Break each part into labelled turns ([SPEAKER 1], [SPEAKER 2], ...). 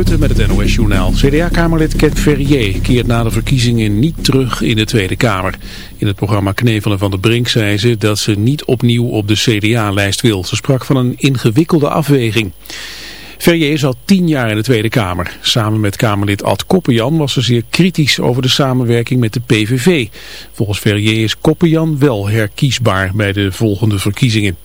[SPEAKER 1] Met het NOS-journaal. CDA-kamerlid Ket Verrier keert na de verkiezingen niet terug in de Tweede Kamer. In het programma Knevelen van de Brink zei ze dat ze niet opnieuw op de CDA-lijst wil. Ze sprak van een ingewikkelde afweging. Verrier zat tien jaar in de Tweede Kamer. Samen met Kamerlid Ad Koppenjan was ze zeer kritisch over de samenwerking met de PVV. Volgens Verrier is Koppenjan wel herkiesbaar bij de volgende verkiezingen.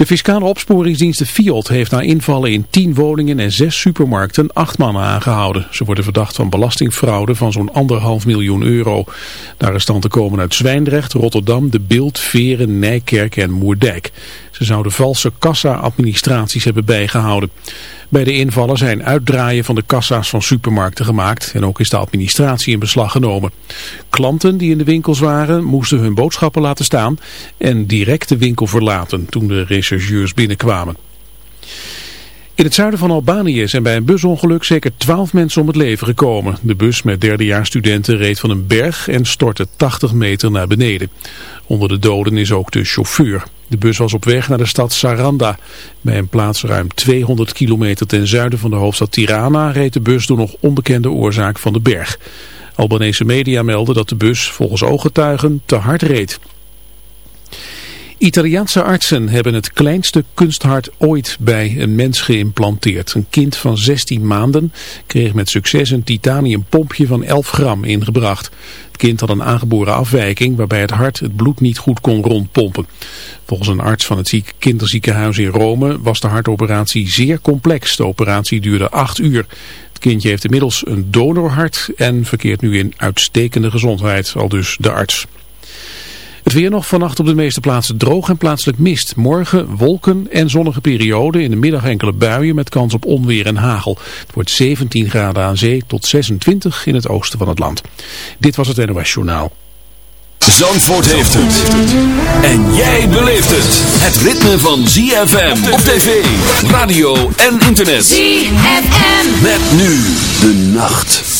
[SPEAKER 1] De fiscale opsporingsdienst de FIOD heeft na invallen in 10 woningen en 6 supermarkten acht mannen aangehouden. Ze worden verdacht van belastingfraude van zo'n anderhalf miljoen euro. De arrestanten komen uit Zwijndrecht, Rotterdam, De Beeld, Veren, Nijkerk en Moerdijk. Ze zouden valse kassa-administraties hebben bijgehouden. Bij de invallen zijn uitdraaien van de kassa's van supermarkten gemaakt en ook is de administratie in beslag genomen. Klanten die in de winkels waren moesten hun boodschappen laten staan en direct de winkel verlaten toen de rechercheurs binnenkwamen. In het zuiden van Albanië zijn bij een busongeluk zeker twaalf mensen om het leven gekomen. De bus met derdejaarsstudenten reed van een berg en stortte 80 meter naar beneden. Onder de doden is ook de chauffeur. De bus was op weg naar de stad Saranda. Bij een plaats ruim 200 kilometer ten zuiden van de hoofdstad Tirana reed de bus door nog onbekende oorzaak van de berg. Albanese media melden dat de bus volgens ooggetuigen te hard reed. Italiaanse artsen hebben het kleinste kunsthart ooit bij een mens geïmplanteerd. Een kind van 16 maanden kreeg met succes een titaniumpompje van 11 gram ingebracht. Het kind had een aangeboren afwijking waarbij het hart het bloed niet goed kon rondpompen. Volgens een arts van het kinderziekenhuis in Rome was de hartoperatie zeer complex. De operatie duurde 8 uur. Het kindje heeft inmiddels een donorhart en verkeert nu in uitstekende gezondheid, al dus de arts. Het weer nog vannacht op de meeste plaatsen droog en plaatselijk mist. Morgen wolken en zonnige perioden. In de middag enkele buien met kans op onweer en hagel. Het wordt 17 graden aan zee tot 26 in het oosten van het land. Dit was het NOS Journaal.
[SPEAKER 2] Zandvoort heeft het. En jij beleeft het. Het ritme van ZFM op tv, radio en internet. ZFM. Met nu de nacht.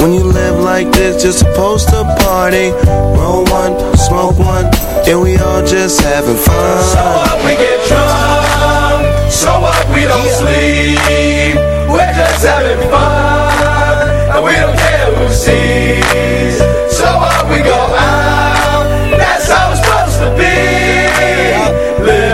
[SPEAKER 3] When you live like this, you're supposed to party. Roll one, smoke one, and we all just having fun.
[SPEAKER 4] So what, we get drunk. So what, we don't sleep. We're just having fun. And we don't care who sees. So what, we go out. That's how it's supposed to be. Living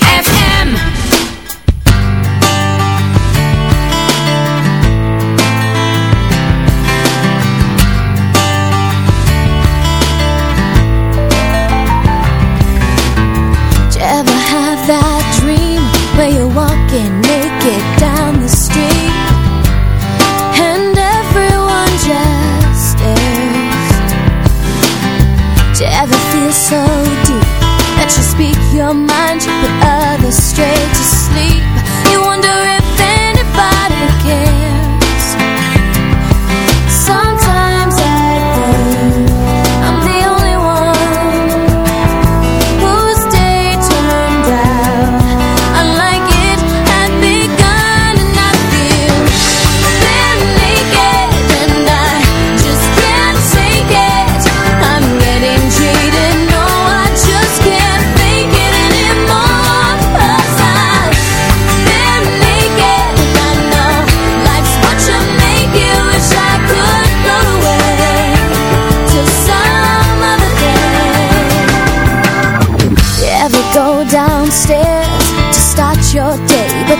[SPEAKER 5] so deep that you speak your mind, you put others straight to sleep? You wonder if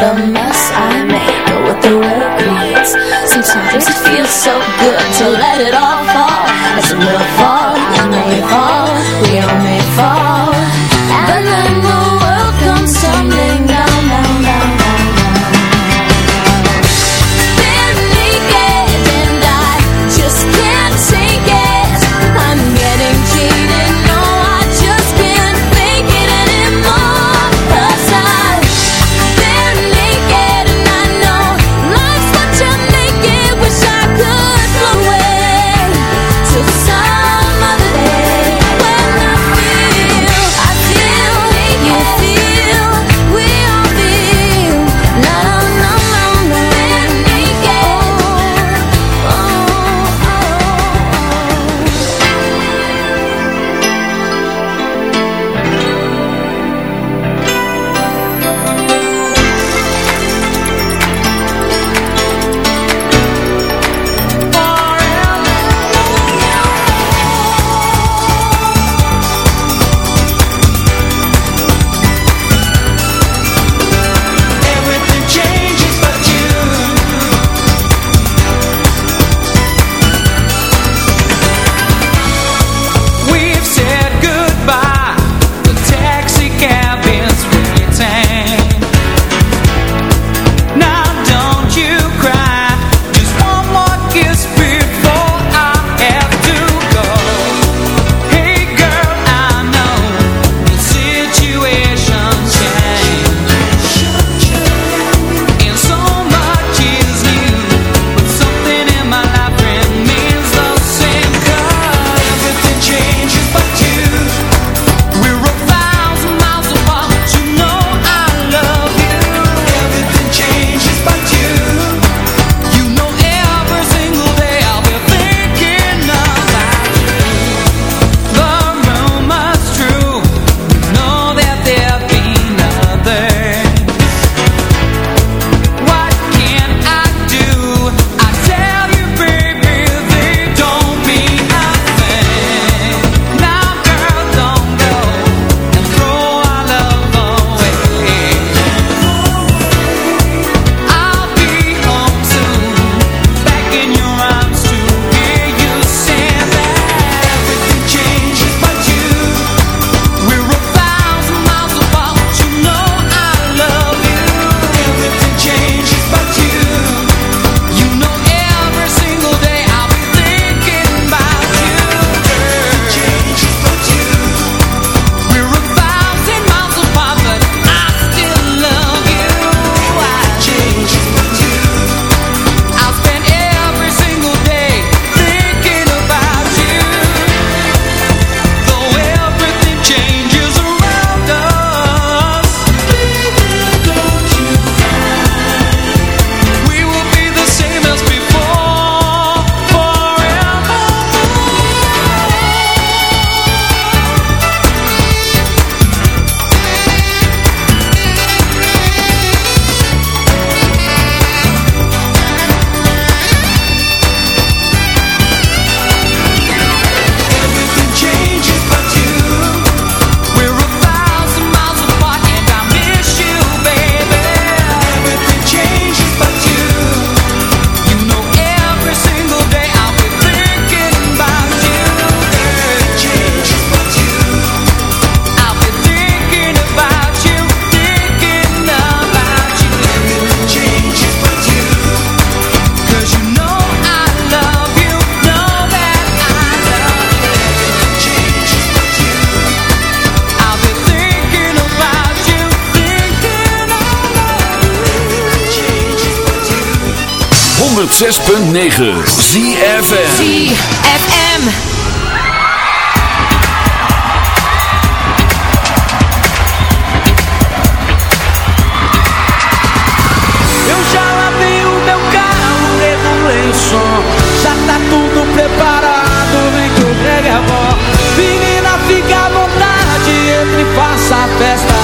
[SPEAKER 6] the mess I make, But what the world creates Sometimes it feels so good To let it all fall. As it will fall, it may fall. We all may fall.
[SPEAKER 2] 106.9 ZFM
[SPEAKER 7] Eu já lavei o meu carro Regulei o som. Já tá tudo preparado Vem que eu pegue a vó Menina, fica à vontade Entre e faça a festa.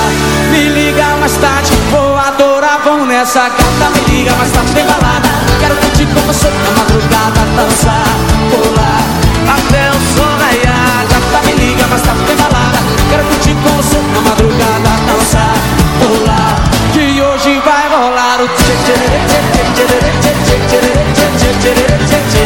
[SPEAKER 7] Me liga mais tarde Vou adorar, vão nessa
[SPEAKER 8] casa did it, did it.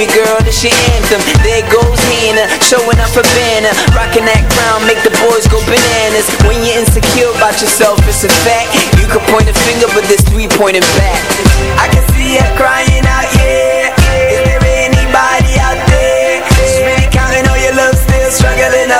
[SPEAKER 8] baby girl, this your anthem. There goes Hannah, showing up for banner, rocking that crown, make the boys go bananas. When you're insecure about yourself, it's a fact. You can point a finger, but there's three pointing back. I can see her crying out, yeah. Is there anybody out there? She's really counting on your love, still struggling uphill,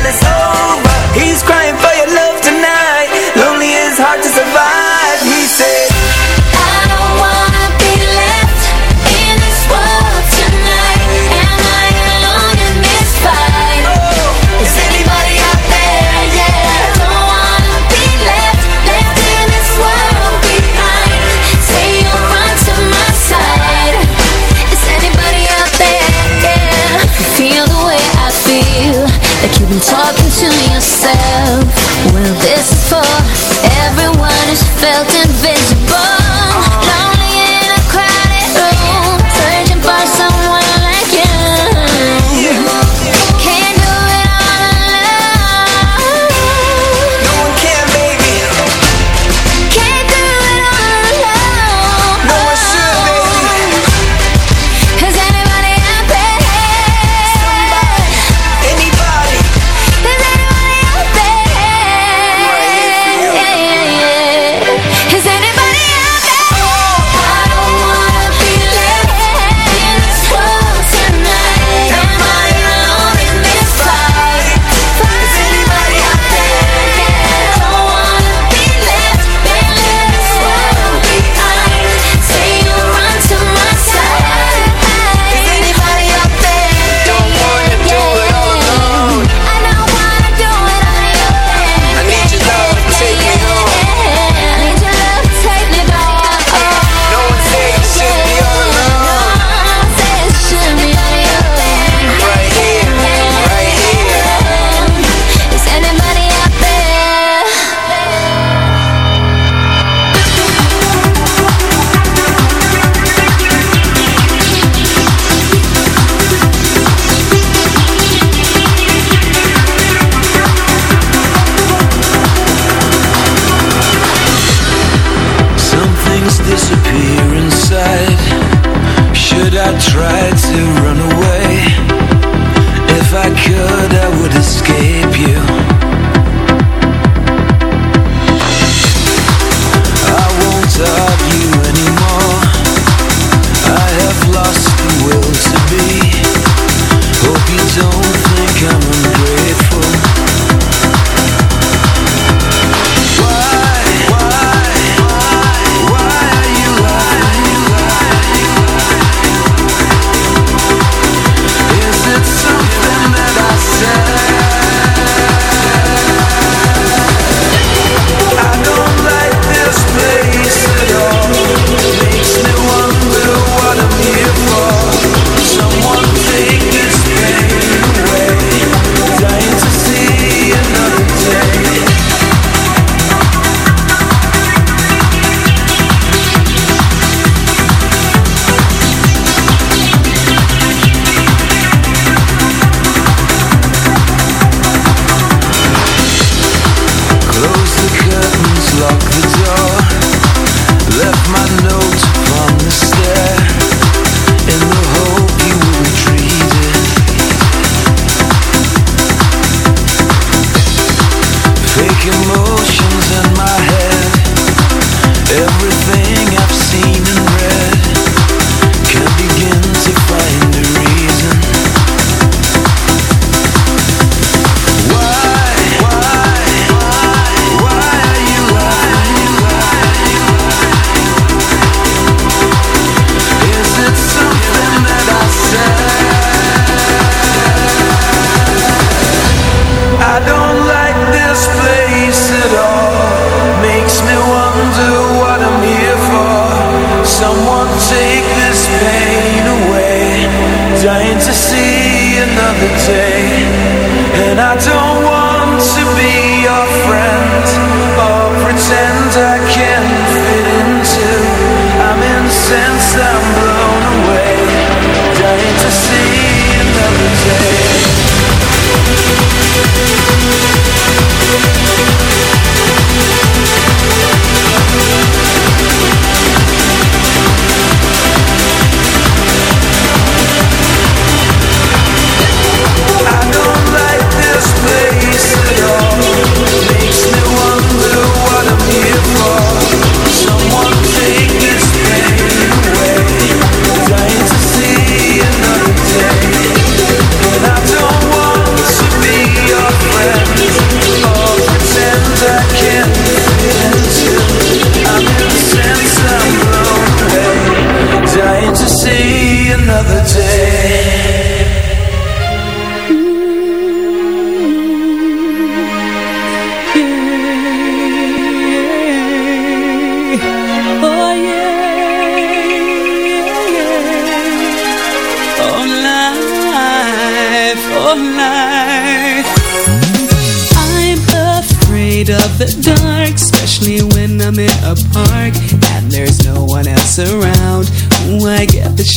[SPEAKER 8] and it's over. He's crying for
[SPEAKER 5] you. felt in